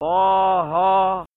Baha.